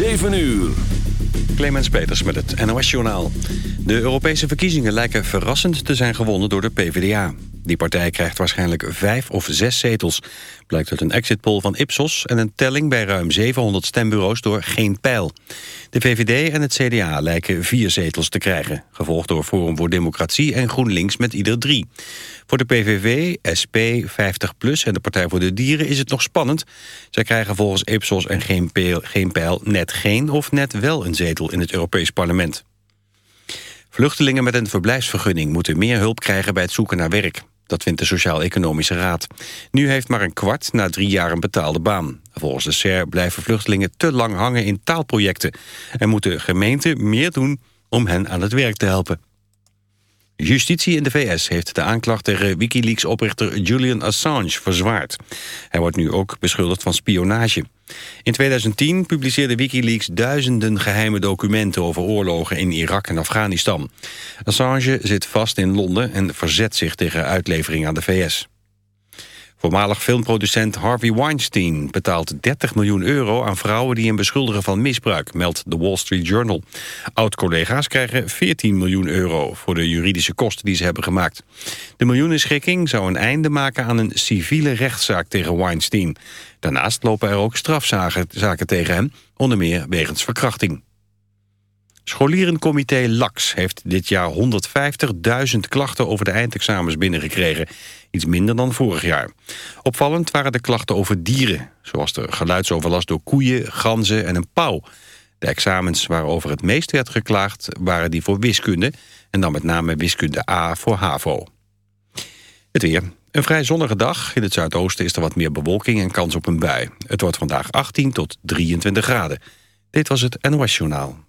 7 uur. Clemens Peters met het NOS-journaal. De Europese verkiezingen lijken verrassend te zijn gewonnen door de PvdA. Die partij krijgt waarschijnlijk vijf of zes zetels. Blijkt uit een exit poll van Ipsos... en een telling bij ruim 700 stembureaus door Geen Pijl. De VVD en het CDA lijken vier zetels te krijgen... gevolgd door Forum voor Democratie en GroenLinks met ieder drie. Voor de PVV, SP, 50PLUS en de Partij voor de Dieren is het nog spannend. Zij krijgen volgens Ipsos en Geen Pijl, geen pijl net geen of net wel een zetel in het Europees Parlement. Vluchtelingen met een verblijfsvergunning moeten meer hulp krijgen bij het zoeken naar werk. Dat vindt de Sociaal-Economische Raad. Nu heeft maar een kwart na drie jaar een betaalde baan. Volgens de SER blijven vluchtelingen te lang hangen in taalprojecten... en moeten gemeenten meer doen om hen aan het werk te helpen. Justitie in de VS heeft de aanklacht tegen Wikileaks-oprichter Julian Assange verzwaard. Hij wordt nu ook beschuldigd van spionage. In 2010 publiceerde Wikileaks duizenden geheime documenten over oorlogen in Irak en Afghanistan. Assange zit vast in Londen en verzet zich tegen uitlevering aan de VS. Voormalig filmproducent Harvey Weinstein betaalt 30 miljoen euro aan vrouwen die hem beschuldigen van misbruik, meldt The Wall Street Journal. Oud-collega's krijgen 14 miljoen euro voor de juridische kosten die ze hebben gemaakt. De miljoenenschikking zou een einde maken aan een civiele rechtszaak tegen Weinstein. Daarnaast lopen er ook strafzaken tegen hem, onder meer wegens verkrachting. Scholierencomité LAX heeft dit jaar 150.000 klachten over de eindexamens binnengekregen. Iets minder dan vorig jaar. Opvallend waren de klachten over dieren, zoals de geluidsoverlast door koeien, ganzen en een pauw. De examens waarover het meest werd geklaagd waren die voor wiskunde... en dan met name wiskunde A voor HAVO. Het weer. Een vrij zonnige dag. In het zuidoosten is er wat meer bewolking en kans op een bui. Het wordt vandaag 18 tot 23 graden. Dit was het NOS Journaal.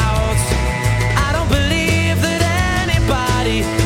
body.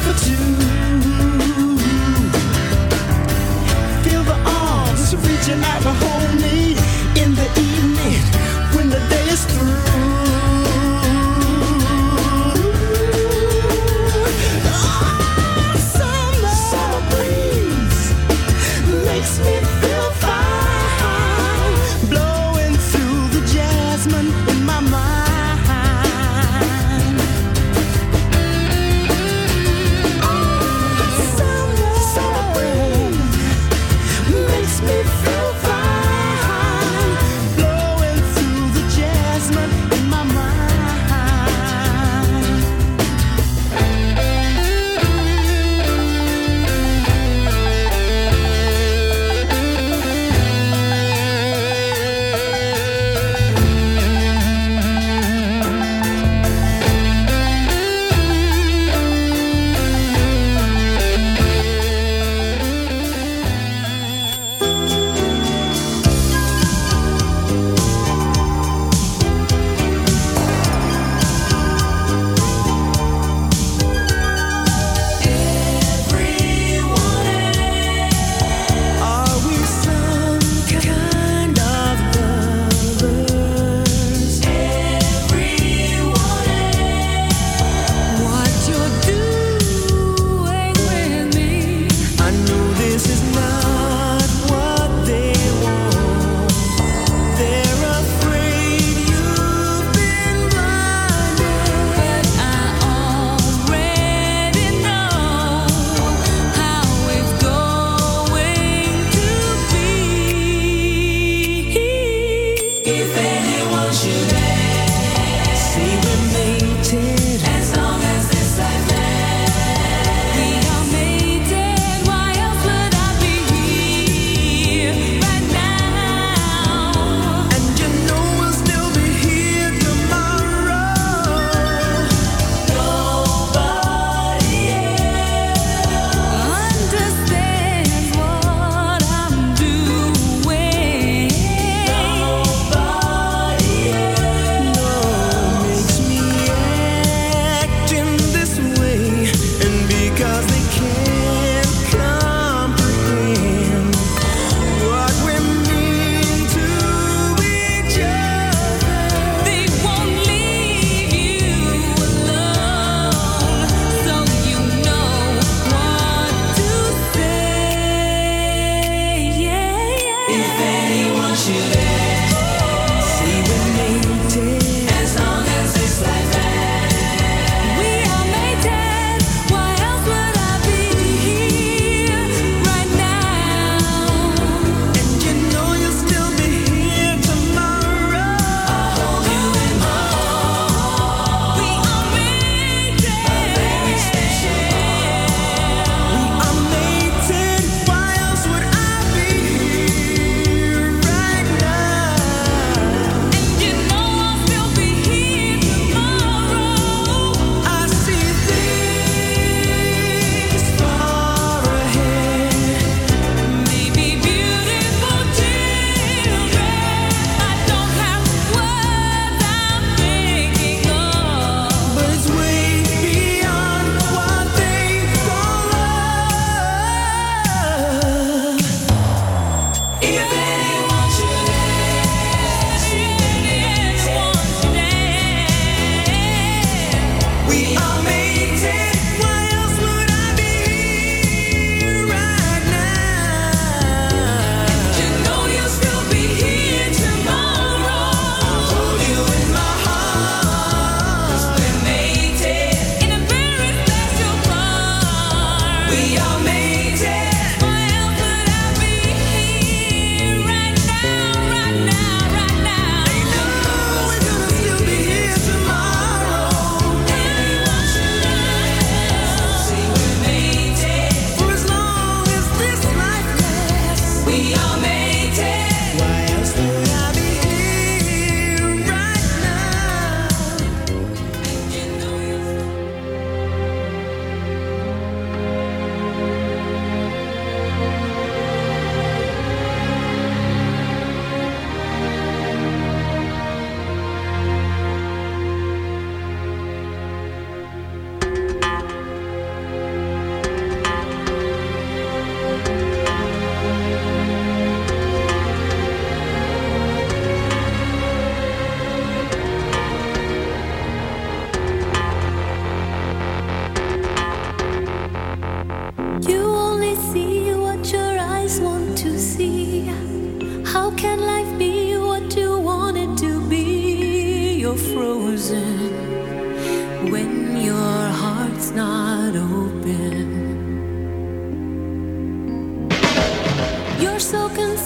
For two.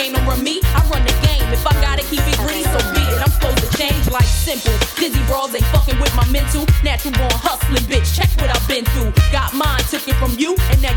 game don't me, I run the game. If I gotta keep it gritty, so be it. I'm supposed to change like simple. Dizzy brawls ain't fucking with my mental. Natural born hustling, bitch. Check what I've been through. Got mine, took it from you, and now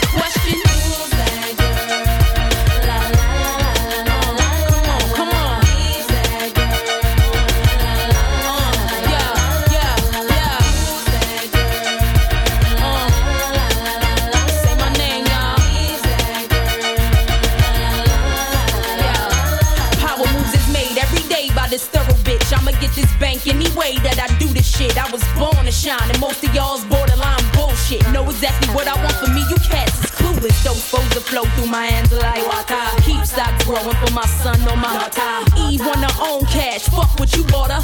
way that I do this shit. I was born to shine, and most of y'all's borderline bullshit. Know exactly what I want for me, you cats is clueless. Those foes that flow through my hands like water. Keep stocks growing for my son on my heart. Eve want her own cash, fuck what you bought her.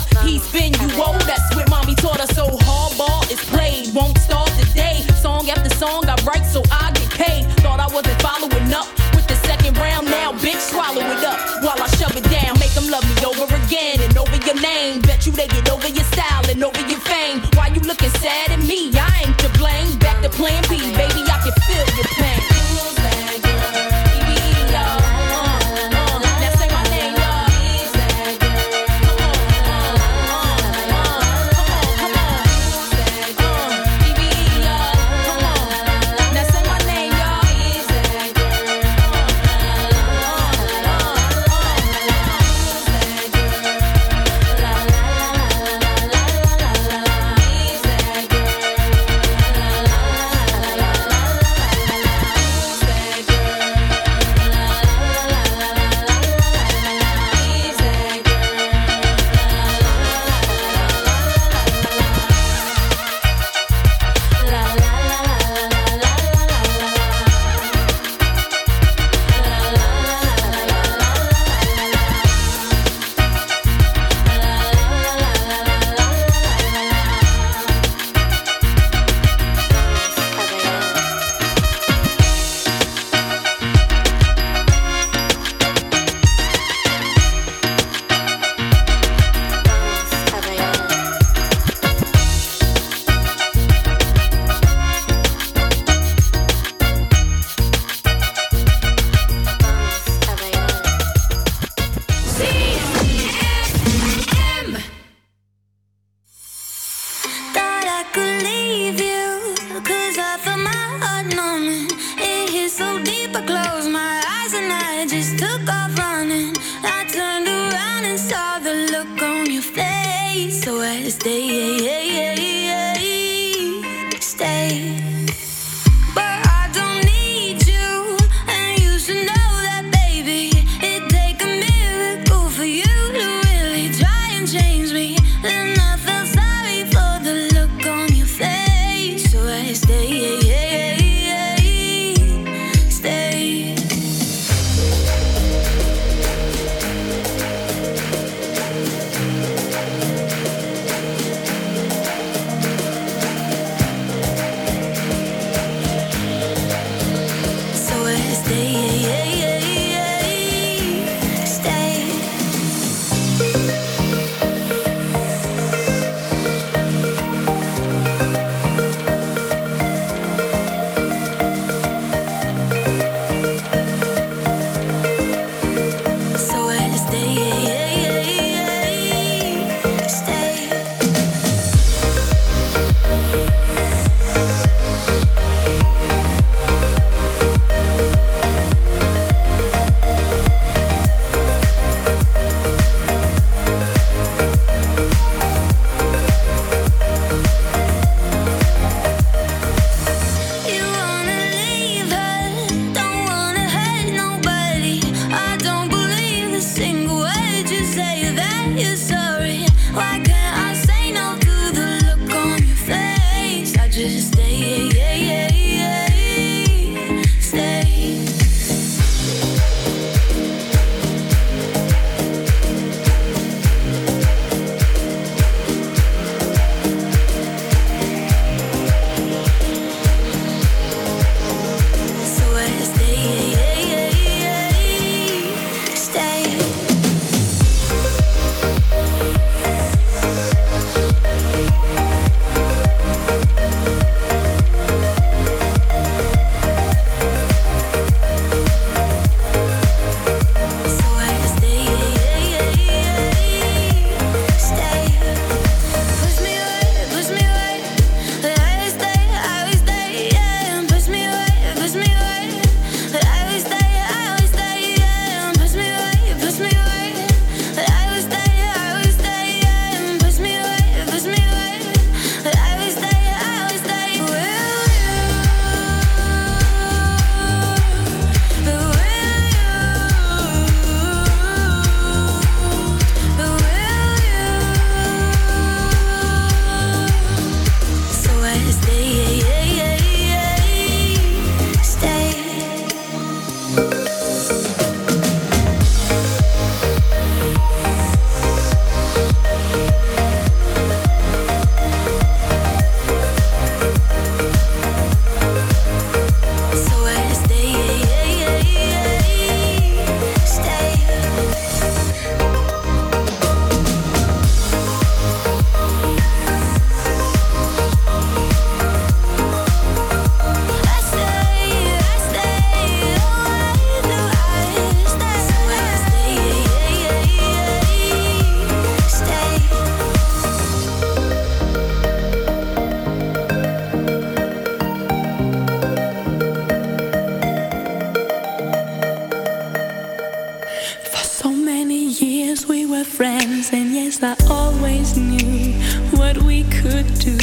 were friends, and yes, I always knew what we could do.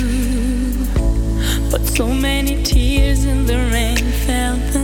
But so many tears in the rain fell.